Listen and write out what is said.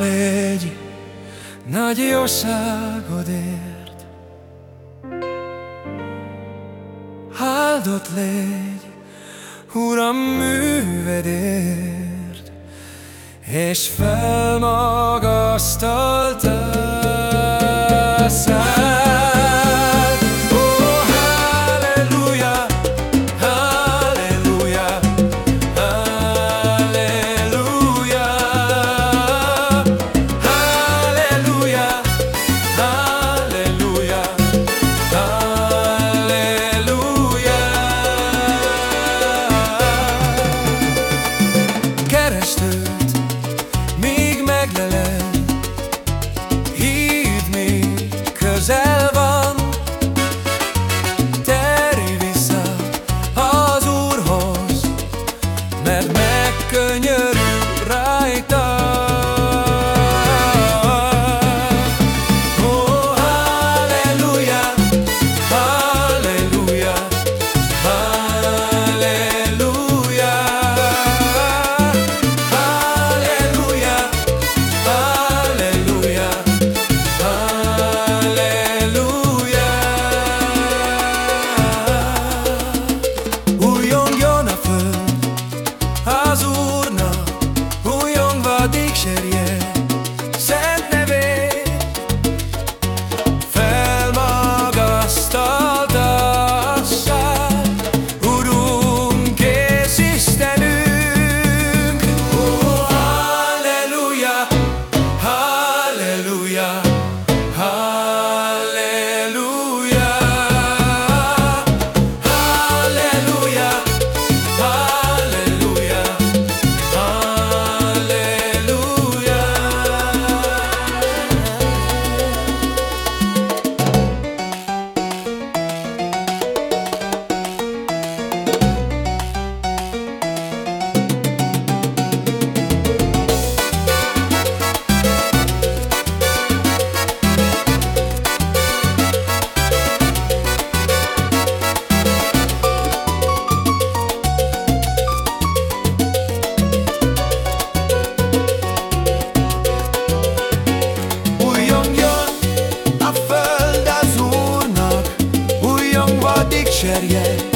légy nagy jóságodért. Áldott légy, Uram művedért, és felmagasztaltál. luister. Yeah.